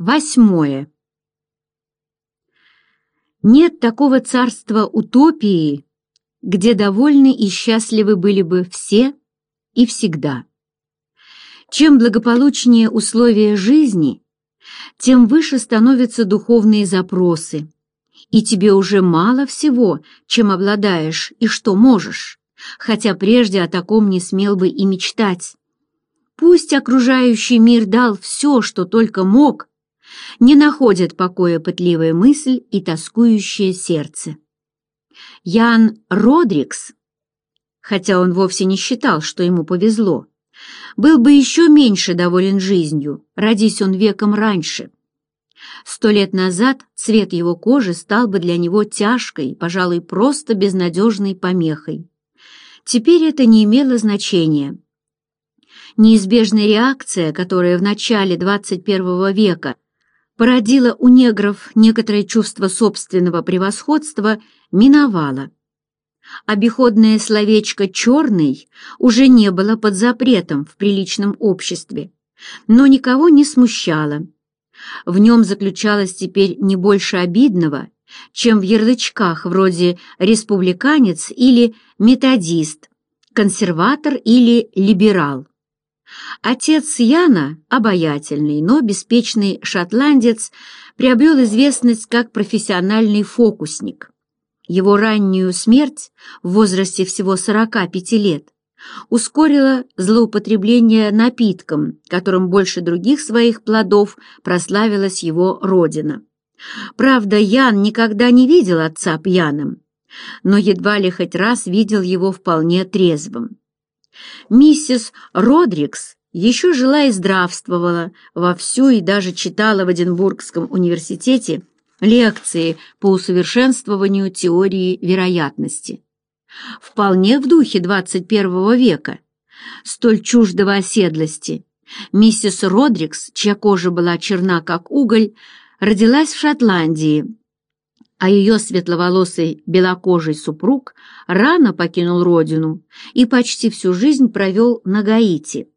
Восьмое. Нет такого царства утопии, где довольны и счастливы были бы все и всегда. Чем благополучнее условия жизни, тем выше становятся духовные запросы, и тебе уже мало всего, чем обладаешь и что можешь, хотя прежде о таком не смел бы и мечтать. Пусть окружающий мир дал все, что только мог, не находят покоя пытливая мысль и тоскующее сердце. Ян Родрикс, хотя он вовсе не считал, что ему повезло, был бы еще меньше доволен жизнью, родись он веком раньше. Сто лет назад цвет его кожи стал бы для него тяжкой, пожалуй, просто безнадежной помехой. Теперь это не имело значения. Неизбежная реакция, которая в начале 21 века – породило у негров некоторое чувство собственного превосходства, миновало. Обиходное словечко «черный» уже не было под запретом в приличном обществе, но никого не смущало. В нем заключалось теперь не больше обидного, чем в ярлычках вроде «республиканец» или «методист», «консерватор» или «либерал». Отец Яна, обаятельный, но беспечный шотландец, приобрел известность как профессиональный фокусник. Его раннюю смерть в возрасте всего 45 лет ускорила злоупотребление напитком, которым больше других своих плодов прославилась его родина. Правда, Ян никогда не видел отца пьяным, но едва ли хоть раз видел его вполне трезвым. Миссис Родрикс еще жила и здравствовала вовсю и даже читала в Эдинбургском университете лекции по усовершенствованию теории вероятности. Вполне в духе 21 века, столь чуждого оседлости. Миссис Родрикс, чья кожа была черна как уголь, родилась в Шотландии – а ее светловолосый белокожий супруг рано покинул родину и почти всю жизнь провел на Гаити.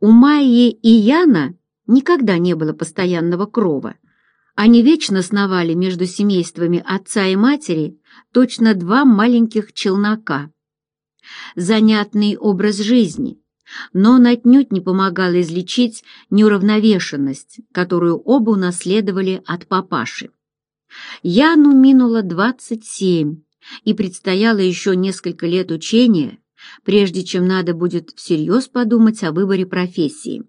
У Майи и Яна никогда не было постоянного крова. Они вечно сновали между семействами отца и матери точно два маленьких челнока. Занятный образ жизни, но он отнюдь не помогал излечить неуравновешенность, которую оба унаследовали от папаши. Яну минуло 27, и предстояло еще несколько лет учения, прежде чем надо будет всерьез подумать о выборе профессии.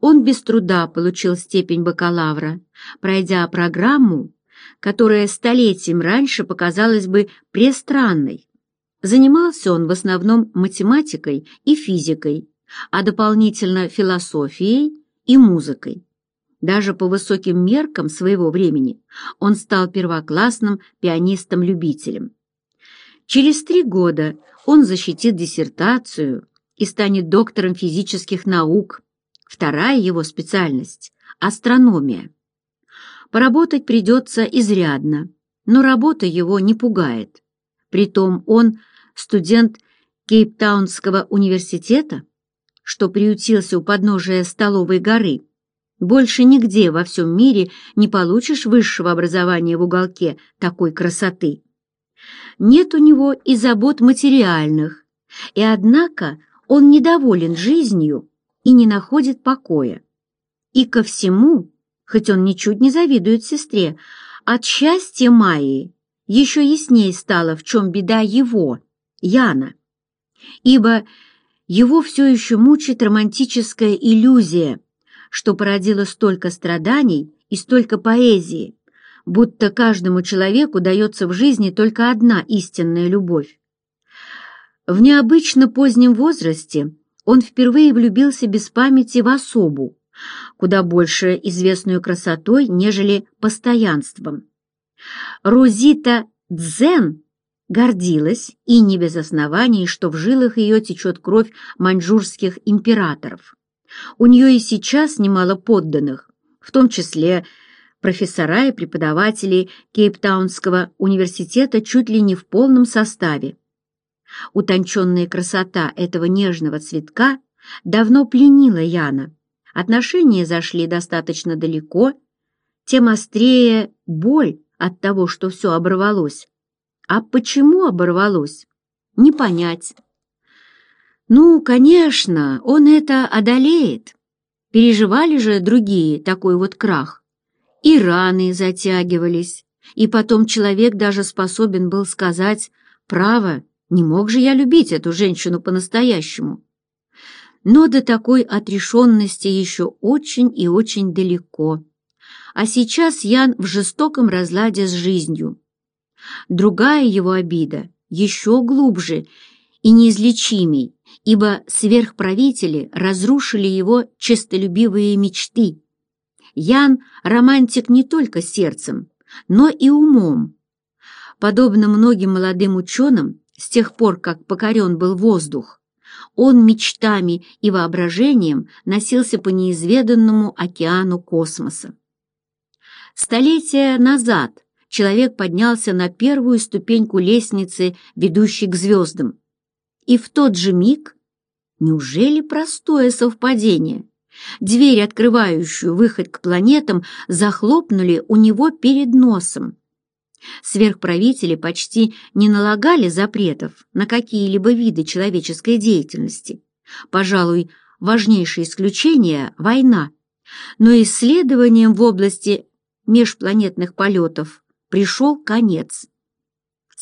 Он без труда получил степень бакалавра, пройдя программу, которая столетием раньше показалась бы престранной. Занимался он в основном математикой и физикой, а дополнительно философией и музыкой. Даже по высоким меркам своего времени он стал первоклассным пианистом-любителем. Через три года он защитит диссертацию и станет доктором физических наук. Вторая его специальность – астрономия. Поработать придется изрядно, но работа его не пугает. Притом он – студент Кейптаунского университета, что приютился у подножия Столовой горы – больше нигде во всем мире не получишь высшего образования в уголке такой красоты. Нет у него и забот материальных, и однако он недоволен жизнью и не находит покоя. И ко всему, хоть он ничуть не завидует сестре, от счастья Майи еще яснее стало, в чем беда его, Яна. Ибо его все еще мучает романтическая иллюзия, что породило столько страданий и столько поэзии, будто каждому человеку дается в жизни только одна истинная любовь. В необычно позднем возрасте он впервые влюбился без памяти в особу, куда больше известную красотой, нежели постоянством. Розита Дзен гордилась, и не без оснований, что в жилах ее течет кровь маньчжурских императоров. У нее и сейчас немало подданных, в том числе профессора и преподавателей Кейптаунского университета чуть ли не в полном составе. Утонченная красота этого нежного цветка давно пленила Яна. Отношения зашли достаточно далеко, тем острее боль от того, что все оборвалось. А почему оборвалось? Не понять. Ну, конечно, он это одолеет. Переживали же другие такой вот крах. И раны затягивались, и потом человек даже способен был сказать «Право, не мог же я любить эту женщину по-настоящему». Но до такой отрешенности еще очень и очень далеко. А сейчас Ян в жестоком разладе с жизнью. Другая его обида еще глубже и неизлечимей ибо сверхправители разрушили его честолюбивые мечты. Ян – романтик не только сердцем, но и умом. Подобно многим молодым ученым, с тех пор, как покорен был воздух, он мечтами и воображением носился по неизведанному океану космоса. Столетия назад человек поднялся на первую ступеньку лестницы, ведущей к звездам, и в тот же миг, неужели простое совпадение, дверь, открывающую выход к планетам, захлопнули у него перед носом. Сверхправители почти не налагали запретов на какие-либо виды человеческой деятельности. Пожалуй, важнейшее исключение – война. Но исследованием в области межпланетных полетов пришел конец.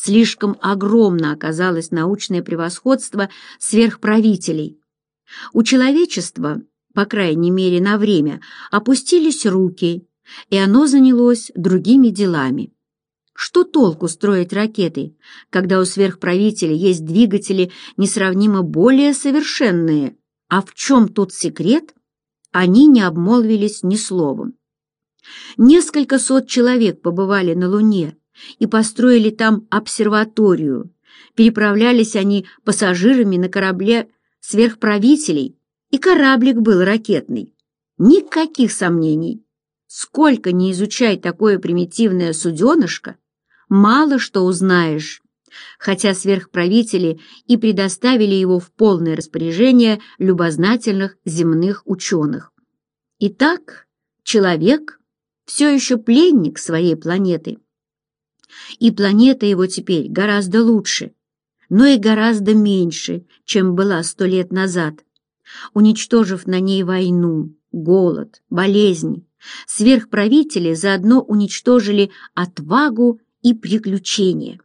Слишком огромно оказалось научное превосходство сверхправителей. У человечества, по крайней мере на время, опустились руки, и оно занялось другими делами. Что толку строить ракеты, когда у сверхправителей есть двигатели несравнимо более совершенные? А в чем тут секрет? Они не обмолвились ни словом. Несколько сот человек побывали на Луне и построили там обсерваторию. Переправлялись они пассажирами на корабле сверхправителей, и кораблик был ракетный. Никаких сомнений. Сколько не изучай такое примитивное суденышко, мало что узнаешь. Хотя сверхправители и предоставили его в полное распоряжение любознательных земных ученых. Итак, человек все еще пленник своей планеты. И планета его теперь гораздо лучше, но и гораздо меньше, чем была сто лет назад, уничтожив на ней войну, голод, болезни. Сверхправители заодно уничтожили отвагу и приключения.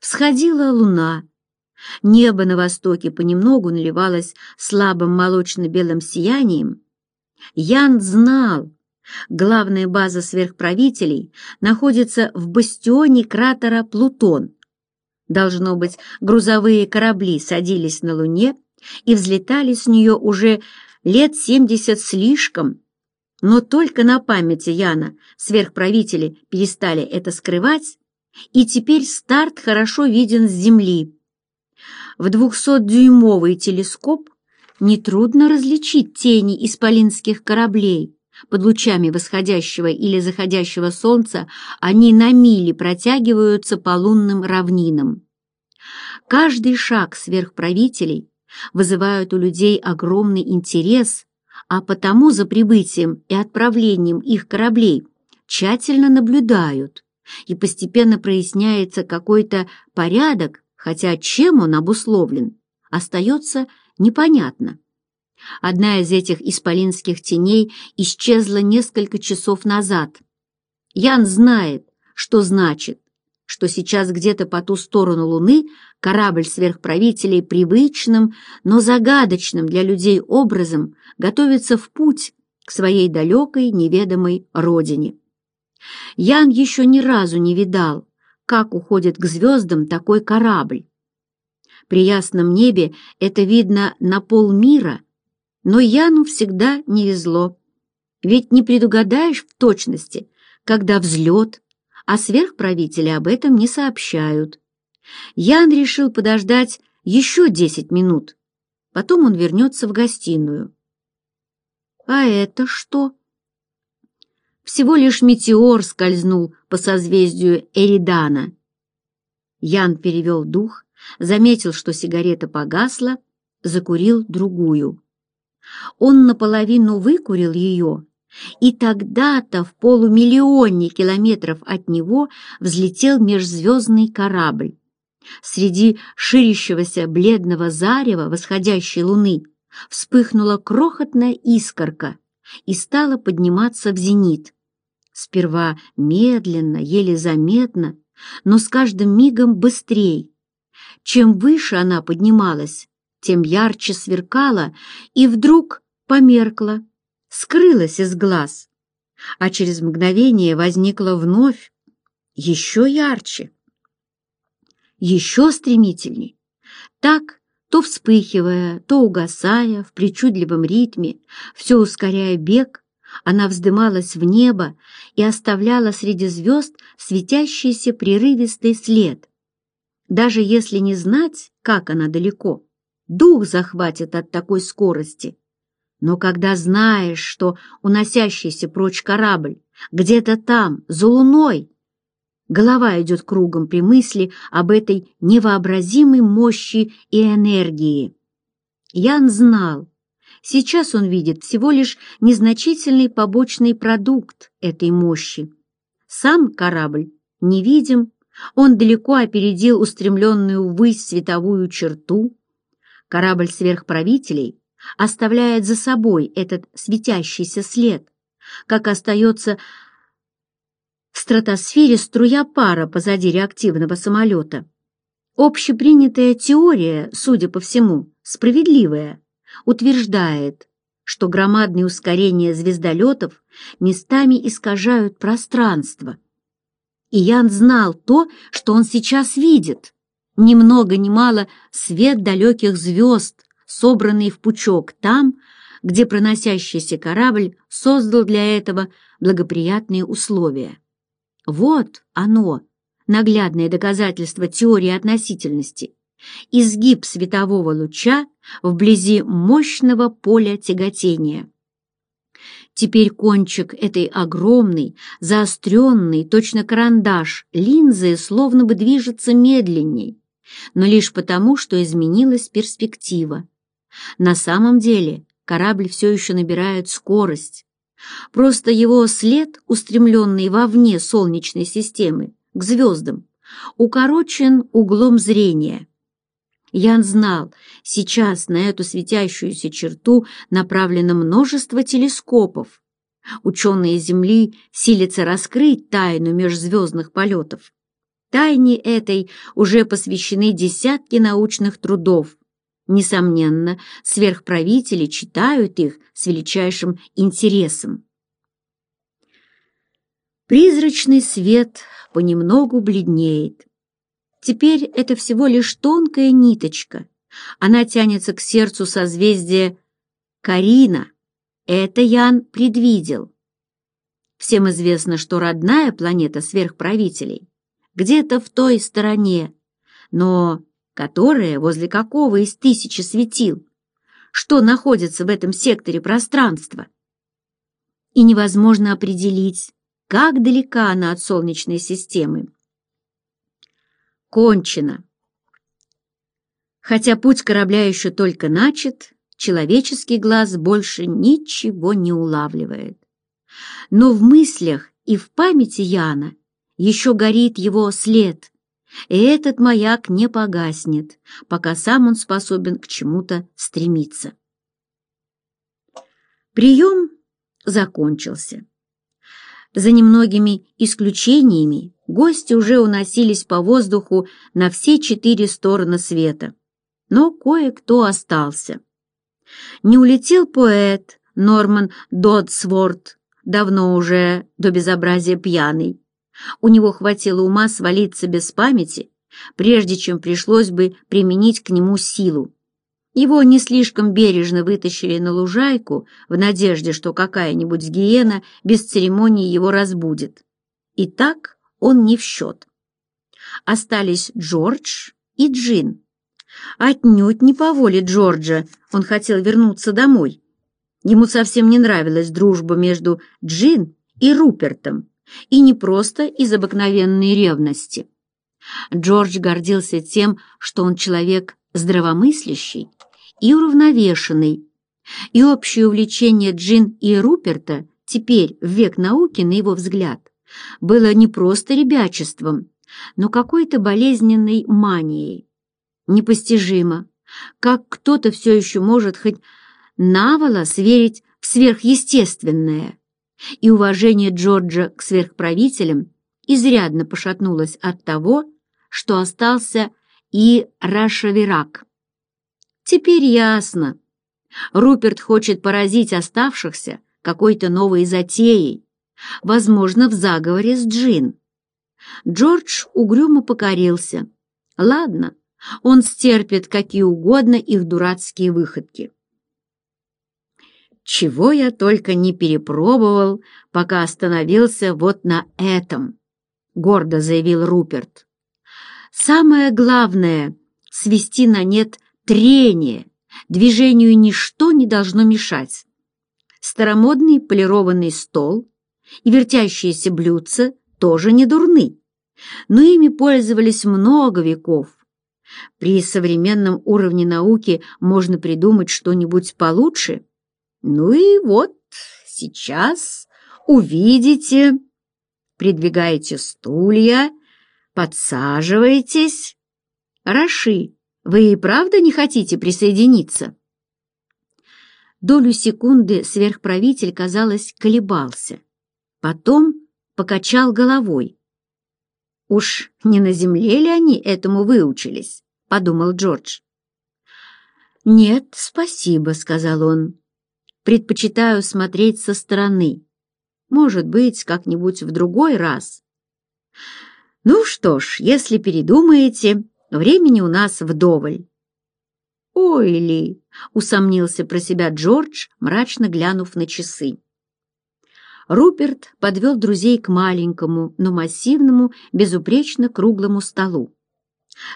Всходила луна. Небо на востоке понемногу наливалось слабым молочно-белым сиянием. Ян знал, Главная база сверхправителей находится в бастионе кратера Плутон. Должно быть, грузовые корабли садились на Луне и взлетали с нее уже лет 70 слишком. Но только на памяти Яна сверхправители перестали это скрывать, и теперь старт хорошо виден с Земли. В 200-дюймовый телескоп нетрудно различить тени исполинских кораблей, под лучами восходящего или заходящего солнца они на мили протягиваются по лунным равнинам. Каждый шаг сверхправителей вызывает у людей огромный интерес, а потому за прибытием и отправлением их кораблей тщательно наблюдают, и постепенно проясняется какой-то порядок, хотя чем он обусловлен, остается непонятно. Одна из этих исполинских теней исчезла несколько часов назад. Ян знает, что значит, что сейчас где-то по ту сторону Луны корабль сверхправителей привычным, но загадочным для людей образом готовится в путь к своей далекой неведомой родине. Ян еще ни разу не видал, как уходит к звездам такой корабль. При ясном небе это видно на полмира – но Яну всегда не везло. Ведь не предугадаешь в точности, когда взлет, а сверхправители об этом не сообщают. Ян решил подождать еще десять минут. Потом он вернется в гостиную. «А это что?» Всего лишь метеор скользнул по созвездию Эридана. Ян перевел дух, заметил, что сигарета погасла, закурил другую. Он наполовину выкурил ее, и тогда-то в полумиллионе километров от него взлетел межзвездный корабль. Среди ширящегося бледного зарева восходящей луны вспыхнула крохотная искорка и стала подниматься в зенит. Сперва медленно, еле заметно, но с каждым мигом быстрей. Чем выше она поднималась, тем ярче сверкала и вдруг померкла, скрылась из глаз, а через мгновение возникла вновь еще ярче, еще стремительней. Так, то вспыхивая, то угасая в причудливом ритме, все ускоряя бег, она вздымалась в небо и оставляла среди звезд светящийся прерывистый след. Даже если не знать, как она далеко, дух захватит от такой скорости. Но когда знаешь, что уносящийся прочь корабль где-то там, за луной, голова идет кругом при мысли об этой невообразимой мощи и энергии. Ян знал, сейчас он видит всего лишь незначительный побочный продукт этой мощи. Сам корабль невидим, он далеко опередил устремленную ввысь световую черту, Корабль сверхправителей оставляет за собой этот светящийся след, как остается в стратосфере струя пара позади реактивного самолета. Общепринятая теория, судя по всему, справедливая, утверждает, что громадные ускорения звездолетов местами искажают пространство. И Ян знал то, что он сейчас видит — ни много ни мало свет далеких звезд, собранный в пучок там, где проносящийся корабль создал для этого благоприятные условия. Вот оно, наглядное доказательство теории относительности. Изгиб светового луча вблизи мощного поля тяготения. Теперь кончик этой огромной, заостренной, точно карандаш, линзы словно бы движется медленней, но лишь потому, что изменилась перспектива. На самом деле корабль все еще набирает скорость. Просто его след, устремленный вовне Солнечной системы, к звездам, укорочен углом зрения. Ян знал, сейчас на эту светящуюся черту направлено множество телескопов. Ученые Земли силятся раскрыть тайну межзвездных полетов. Тайне этой уже посвящены десятки научных трудов. Несомненно, сверхправители читают их с величайшим интересом. Призрачный свет понемногу бледнеет. Теперь это всего лишь тонкая ниточка. Она тянется к сердцу созвездия Карина. Это Ян предвидел. Всем известно, что родная планета сверхправителей где-то в той стороне, но которая возле какого из тысячи светил, что находится в этом секторе пространства. И невозможно определить, как далека она от Солнечной системы. Кончено. Хотя путь корабля еще только начат, человеческий глаз больше ничего не улавливает. Но в мыслях и в памяти Яна еще горит его след, и этот маяк не погаснет, пока сам он способен к чему-то стремиться. Прием закончился. За немногими исключениями гости уже уносились по воздуху на все четыре стороны света, но кое-кто остался. Не улетел поэт Норман Додсворт, давно уже до безобразия пьяный, у него хватило ума свалиться без памяти, прежде чем пришлось бы применить к нему силу. Его не слишком бережно вытащили на лужайку в надежде, что какая-нибудь гиена без церемонии его разбудит. И так он не в счет. Остались Джордж и Джин. Отнюдь не по воле Джорджа он хотел вернуться домой. Ему совсем не нравилась дружба между Джин и Рупертом, и не просто из обыкновенной ревности. Джордж гордился тем, что он человек здравомыслящий и уравновешенный, и общее увлечение Джин и Руперта теперь, в век науки, на его взгляд, было не просто ребячеством, но какой-то болезненной манией. Непостижимо, как кто-то все еще может хоть наволо сверить в сверхъестественное и уважение Джорджа к сверхправителям изрядно пошатнулось от того, что остался и Рашаверак. Теперь ясно. Руперт хочет поразить оставшихся какой-то новой затеей, возможно, в заговоре с Джин. Джордж угрюмо покорился. Ладно, он стерпит какие угодно их дурацкие выходки. Чего я только не перепробовал, пока остановился вот на этом, — гордо заявил Руперт. Самое главное — свести на нет трение. Движению ничто не должно мешать. Старомодный полированный стол и вертящиеся блюдца тоже не дурны, но ими пользовались много веков. При современном уровне науки можно придумать что-нибудь получше — ну и вот сейчас увидите, придвигаете стулья, подсаживаетесь. Раши, вы и правда не хотите присоединиться? Долю секунды сверхправитель, казалось, колебался. Потом покачал головой. «Уж не на земле ли они этому выучились?» — подумал Джордж. «Нет, спасибо», — сказал он предпочитаю смотреть со стороны. Может быть, как-нибудь в другой раз. Ну что ж, если передумаете, времени у нас вдоволь. «Ой ли!» — усомнился про себя Джордж, мрачно глянув на часы. Руперт подвел друзей к маленькому, но массивному, безупречно круглому столу.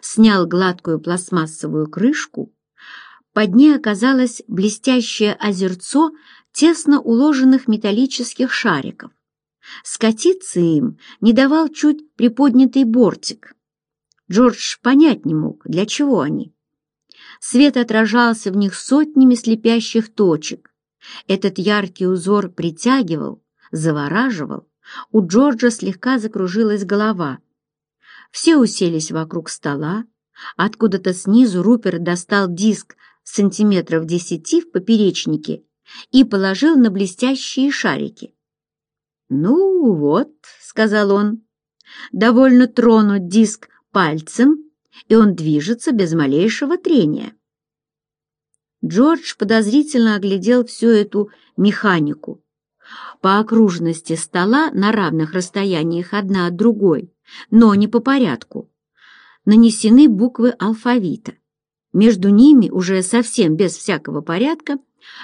Снял гладкую пластмассовую крышку, под ней оказалось блестящее озерцо тесно уложенных металлических шариков. Скатиться им не давал чуть приподнятый бортик. Джордж понять не мог, для чего они. Свет отражался в них сотнями слепящих точек. Этот яркий узор притягивал, завораживал. У Джорджа слегка закружилась голова. Все уселись вокруг стола. Откуда-то снизу Рупер достал диск сантиметров десяти в поперечнике и положил на блестящие шарики. «Ну вот», — сказал он, — «довольно тронуть диск пальцем, и он движется без малейшего трения». Джордж подозрительно оглядел всю эту механику. По окружности стола на равных расстояниях одна от другой, но не по порядку. Нанесены буквы алфавита. Между ними, уже совсем без всякого порядка,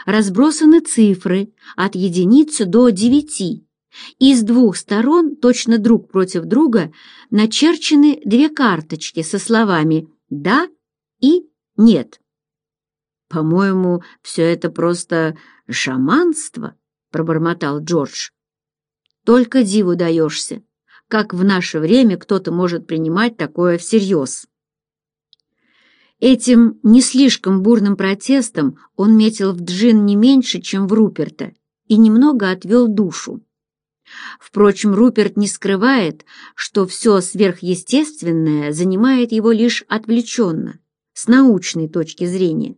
разбросаны цифры от единицы до девяти, и с двух сторон, точно друг против друга, начерчены две карточки со словами «да» и «нет». «По-моему, все это просто шаманство», — пробормотал Джордж. «Только диву даешься, как в наше время кто-то может принимать такое всерьез». Этим не слишком бурным протестом он метил в Джин не меньше, чем в Руперта, и немного отвел душу. Впрочем, Руперт не скрывает, что все сверхъестественное занимает его лишь отвлеченно, с научной точки зрения.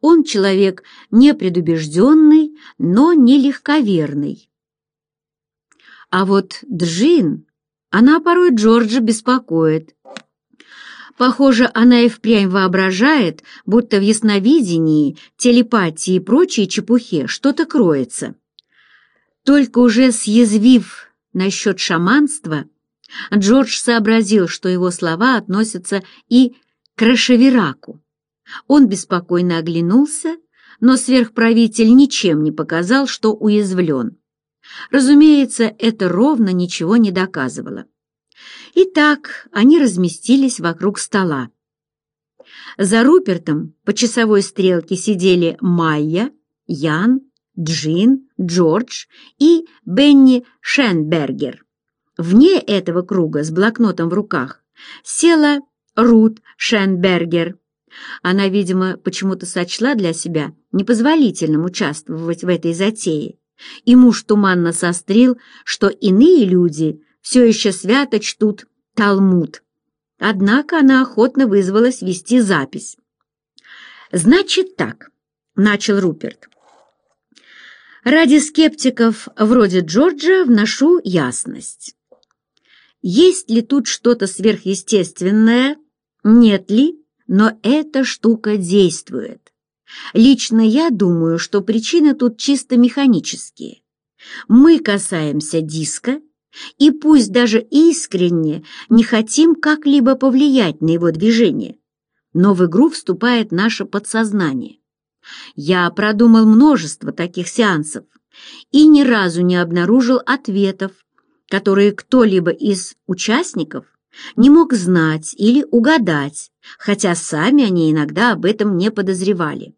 Он человек непредубежденный, но не легковерный. А вот Джин, она порой Джорджа беспокоит – Похоже, она и впрямь воображает, будто в ясновидении, телепатии и прочей чепухе что-то кроется. Только уже съязвив насчет шаманства, Джордж сообразил, что его слова относятся и к Рашевераку. Он беспокойно оглянулся, но сверхправитель ничем не показал, что уязвлен. Разумеется, это ровно ничего не доказывало. Итак, они разместились вокруг стола. За Рупертом по часовой стрелке сидели Майя, Ян, Джин, Джордж и Бенни Шенбергер. Вне этого круга с блокнотом в руках села Рут Шенбергер. Она, видимо, почему-то сочла для себя непозволительным участвовать в этой затее. И муж туманно сострил, что иные люди все еще свято чтут Талмуд. Однако она охотно вызвалась вести запись. «Значит так», — начал Руперт. «Ради скептиков вроде Джорджа вношу ясность. Есть ли тут что-то сверхъестественное? Нет ли? Но эта штука действует. Лично я думаю, что причины тут чисто механические. Мы касаемся диска, и пусть даже искренне не хотим как-либо повлиять на его движение, но в игру вступает наше подсознание. Я продумал множество таких сеансов и ни разу не обнаружил ответов, которые кто-либо из участников не мог знать или угадать, хотя сами они иногда об этом не подозревали.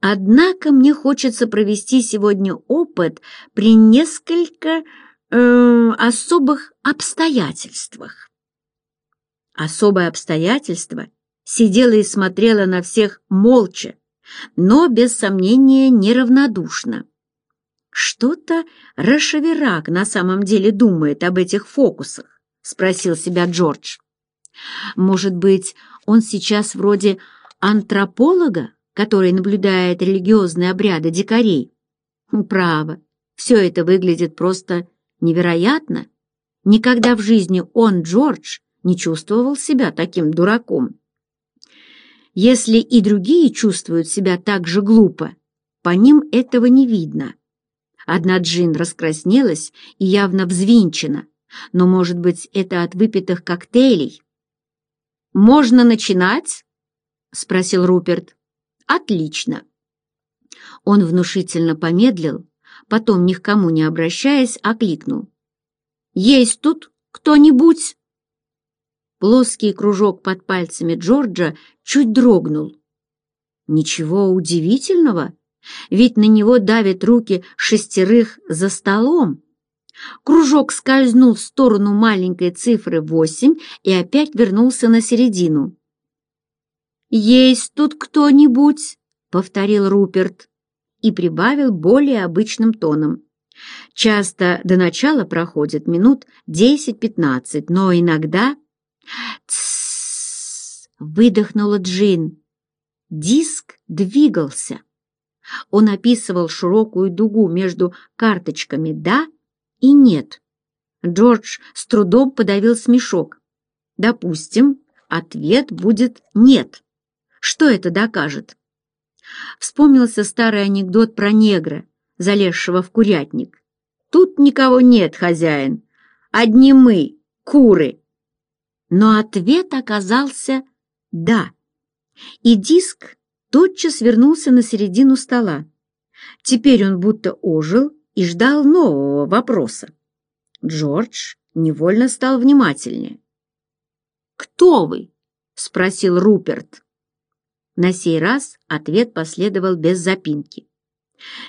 Однако мне хочется провести сегодня опыт при несколько э, особых обстоятельствах. Особое обстоятельство сидела и смотрела на всех молча, но, без сомнения, неравнодушно. «Что-то Рашеверак на самом деле думает об этих фокусах?» — спросил себя Джордж. «Может быть, он сейчас вроде антрополога, который наблюдает религиозные обряды дикарей?» «Право, все это выглядит просто Невероятно! Никогда в жизни он, Джордж, не чувствовал себя таким дураком. Если и другие чувствуют себя так же глупо, по ним этого не видно. Одна Джин раскраснелась и явно взвинчена, но, может быть, это от выпитых коктейлей. «Можно начинать?» — спросил Руперт. «Отлично». Он внушительно помедлил, потом ни к кому не обращаясь, а окликнул. «Есть тут кто-нибудь?» Плоский кружок под пальцами Джорджа чуть дрогнул. Ничего удивительного, ведь на него давят руки шестерых за столом. Кружок скользнул в сторону маленькой цифры восемь и опять вернулся на середину. «Есть тут кто-нибудь?» — повторил Руперт и прибавил более обычным тоном. Часто до начала проходит минут 10-15, но иногда... «Тссс!» — выдохнула Джин. Диск двигался. Он описывал широкую дугу между карточками «да» и «нет». Джордж с трудом подавил смешок. Допустим, ответ будет «нет». Что это докажет? Вспомнился старый анекдот про негра, залезшего в курятник. «Тут никого нет, хозяин. Одни мы, куры». Но ответ оказался «да». И диск тотчас вернулся на середину стола. Теперь он будто ожил и ждал нового вопроса. Джордж невольно стал внимательнее. «Кто вы?» — спросил Руперт. На сей раз ответ последовал без запинки.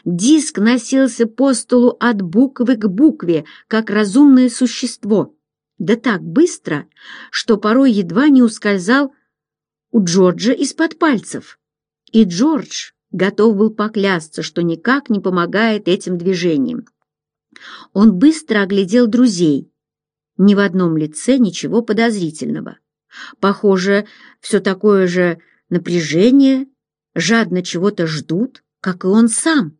Диск носился по столу от буквы к букве, как разумное существо, да так быстро, что порой едва не ускользал у Джорджа из-под пальцев. И Джордж готов был поклясться, что никак не помогает этим движениям. Он быстро оглядел друзей. Ни в одном лице ничего подозрительного. Похоже, все такое же Напряжение, жадно чего-то ждут, как и он сам.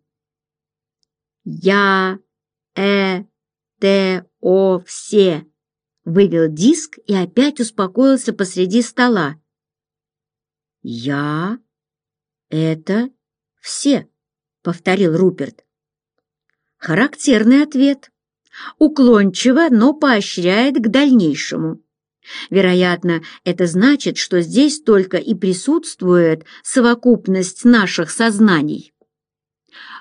«Я, э, т, о, все!» вывел диск и опять успокоился посреди стола. «Я, это, все», — повторил Руперт. Характерный ответ. Уклончиво, но поощряет к дальнейшему. Вероятно, это значит, что здесь только и присутствует совокупность наших сознаний.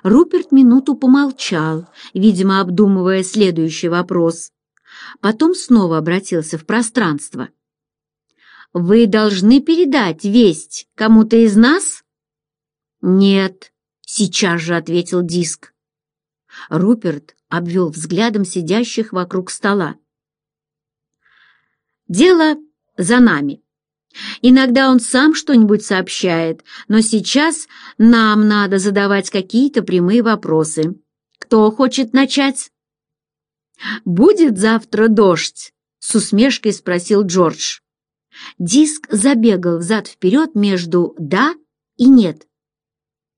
Руперт минуту помолчал, видимо, обдумывая следующий вопрос. Потом снова обратился в пространство. «Вы должны передать весть кому-то из нас?» «Нет», — сейчас же ответил диск. Руперт обвел взглядом сидящих вокруг стола. Дело за нами. Иногда он сам что-нибудь сообщает, но сейчас нам надо задавать какие-то прямые вопросы. Кто хочет начать? «Будет завтра дождь?» — с усмешкой спросил Джордж. Диск забегал взад-вперед между «да» и «нет».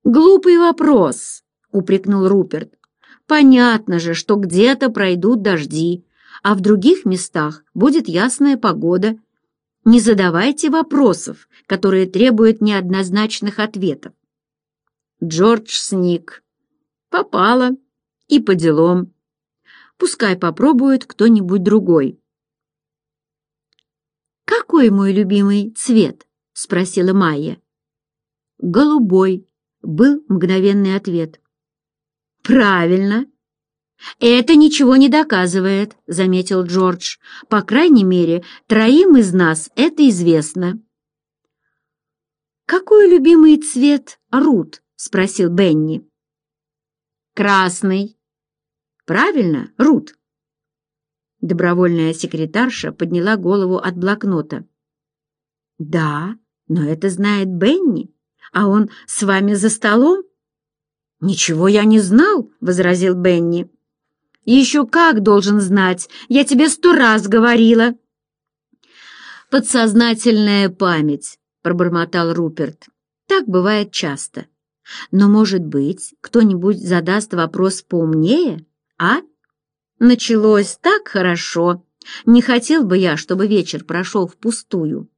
«Глупый вопрос», — упрекнул Руперт. «Понятно же, что где-то пройдут дожди, а в других местах будет ясная погода. Не задавайте вопросов, которые требуют неоднозначных ответов. Джордж сник. Попало. И по делам. Пускай попробует кто-нибудь другой. «Какой мой любимый цвет?» — спросила Майя. «Голубой», — был мгновенный ответ. «Правильно!» «Это ничего не доказывает», — заметил Джордж. «По крайней мере, троим из нас это известно». «Какой любимый цвет Рут?» — спросил Бенни. «Красный». «Правильно, Рут?» Добровольная секретарша подняла голову от блокнота. «Да, но это знает Бенни, а он с вами за столом?» «Ничего я не знал», — возразил Бенни. «Еще как должен знать! Я тебе сто раз говорила!» «Подсознательная память», — пробормотал Руперт. «Так бывает часто. Но, может быть, кто-нибудь задаст вопрос поумнее, а? Началось так хорошо. Не хотел бы я, чтобы вечер прошел впустую».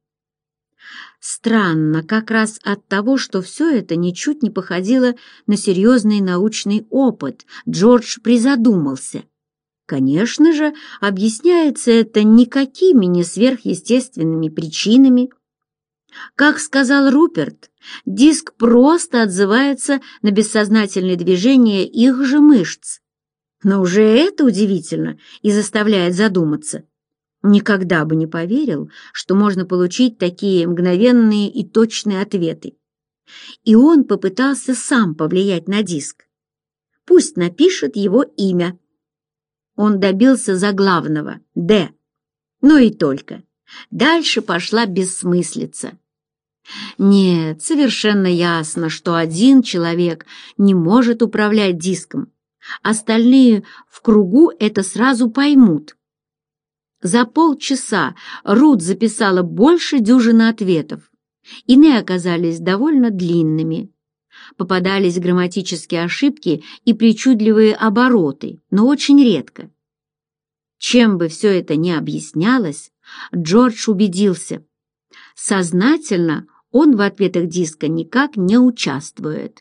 Странно, как раз от того, что все это ничуть не походило на серьезный научный опыт, Джордж призадумался. Конечно же, объясняется это никакими не сверхъестественными причинами. Как сказал Руперт, диск просто отзывается на бессознательные движения их же мышц. Но уже это удивительно и заставляет задуматься – Никогда бы не поверил, что можно получить такие мгновенные и точные ответы. И он попытался сам повлиять на диск. Пусть напишет его имя. Он добился заглавного «Д». Ну и только. Дальше пошла бессмыслица. Нет, совершенно ясно, что один человек не может управлять диском. Остальные в кругу это сразу поймут. За полчаса Рут записала больше дюжины ответов. Иные оказались довольно длинными. Попадались грамматические ошибки и причудливые обороты, но очень редко. Чем бы все это ни объяснялось, Джордж убедился. Сознательно он в ответах диска никак не участвует.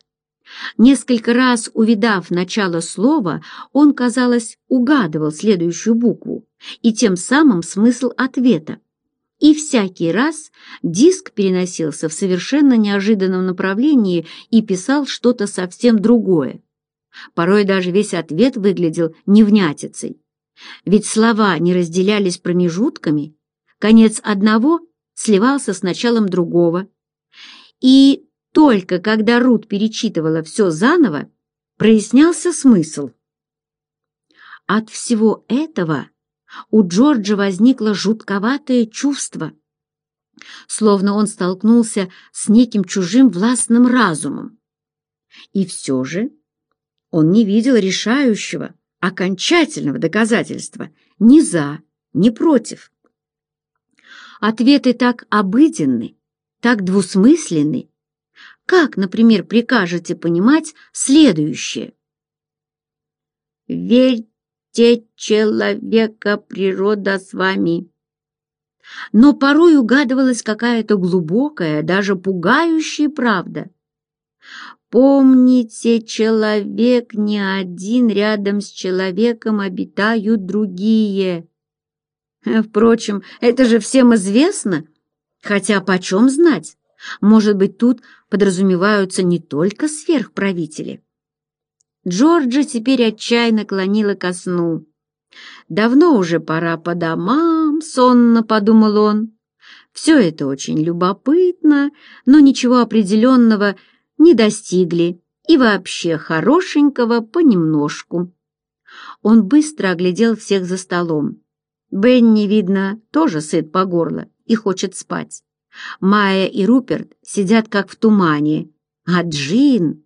Несколько раз увидав начало слова, он, казалось, угадывал следующую букву и тем самым смысл ответа. И всякий раз диск переносился в совершенно неожиданном направлении и писал что-то совсем другое. Порой даже весь ответ выглядел невнятицей. Ведь слова не разделялись промежутками, конец одного сливался с началом другого. И только когда Рут перечитывала все заново, прояснялся смысл. От всего этого у Джорджа возникло жутковатое чувство, словно он столкнулся с неким чужим властным разумом. И все же он не видел решающего, окончательного доказательства ни за, ни против. Ответы так обыденны, так двусмысленны как, например, прикажете понимать следующее? «Верьте, человека, природа с вами». Но порой угадывалась какая-то глубокая, даже пугающая правда. «Помните, человек не один, рядом с человеком обитают другие». Впрочем, это же всем известно, хотя почем знать? Может быть, тут подразумеваются не только сверхправители. Джорджа теперь отчаянно клонила ко сну. «Давно уже пора по домам», — сонно подумал он. «Все это очень любопытно, но ничего определенного не достигли и вообще хорошенького понемножку». Он быстро оглядел всех за столом. Бенни, видно, тоже сыт по горло и хочет спать. Майя и Руперт сидят как в тумане, а Джин...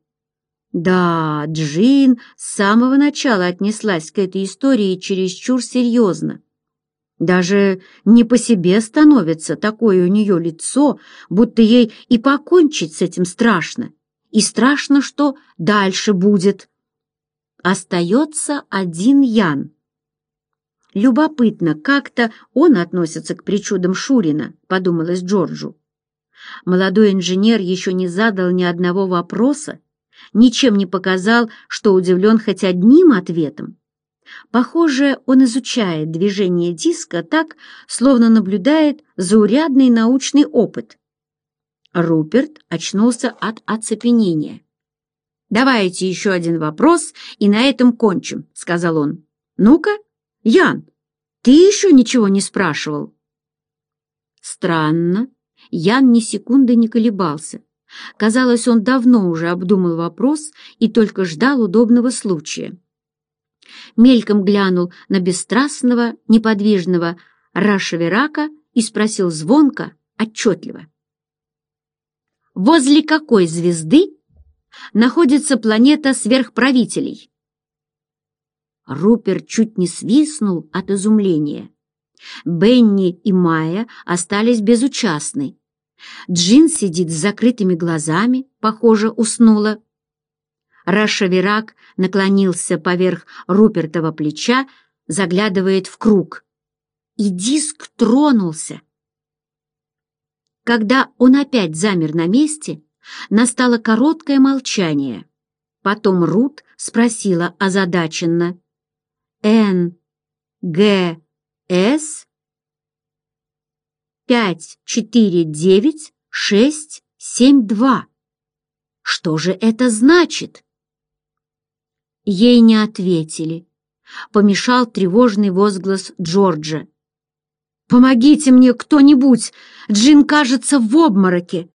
Да, Джин с самого начала отнеслась к этой истории чересчур серьезно. Даже не по себе становится такое у нее лицо, будто ей и покончить с этим страшно. И страшно, что дальше будет. Остается один Ян — Любопытно, как-то он относится к причудам Шурина, подумалось Джорджу. Молодой инженер еще не задал ни одного вопроса, ничем не показал, что удивлен хоть одним ответом. Похоже, он изучает движение диска так, словно наблюдает заурядный научный опыт. Руперт очнулся от оцепенения. «Давайте еще один вопрос, и на этом кончим», — сказал он. «Ну-ка, Ян, ты еще ничего не спрашивал?» Странно. Ян ни секунды не колебался. Казалось, он давно уже обдумал вопрос и только ждал удобного случая. Мельком глянул на бесстрастного, неподвижного Рашеверака и спросил звонко, отчетливо. «Возле какой звезды находится планета сверхправителей?» Руперт чуть не свистнул от изумления. Бенни и Майя остались безучастны. Джин сидит с закрытыми глазами, похоже, уснула. Рашаверак наклонился поверх Рупертова плеча, заглядывает в круг. И диск тронулся. Когда он опять замер на месте, настало короткое молчание. Потом Рут спросила озадаченно — Н, Г, С 549672. Что же это значит? Ей не ответили. Помешал тревожный возглас Джорджа. «Помогите мне кто-нибудь! Джин, кажется, в обмороке!»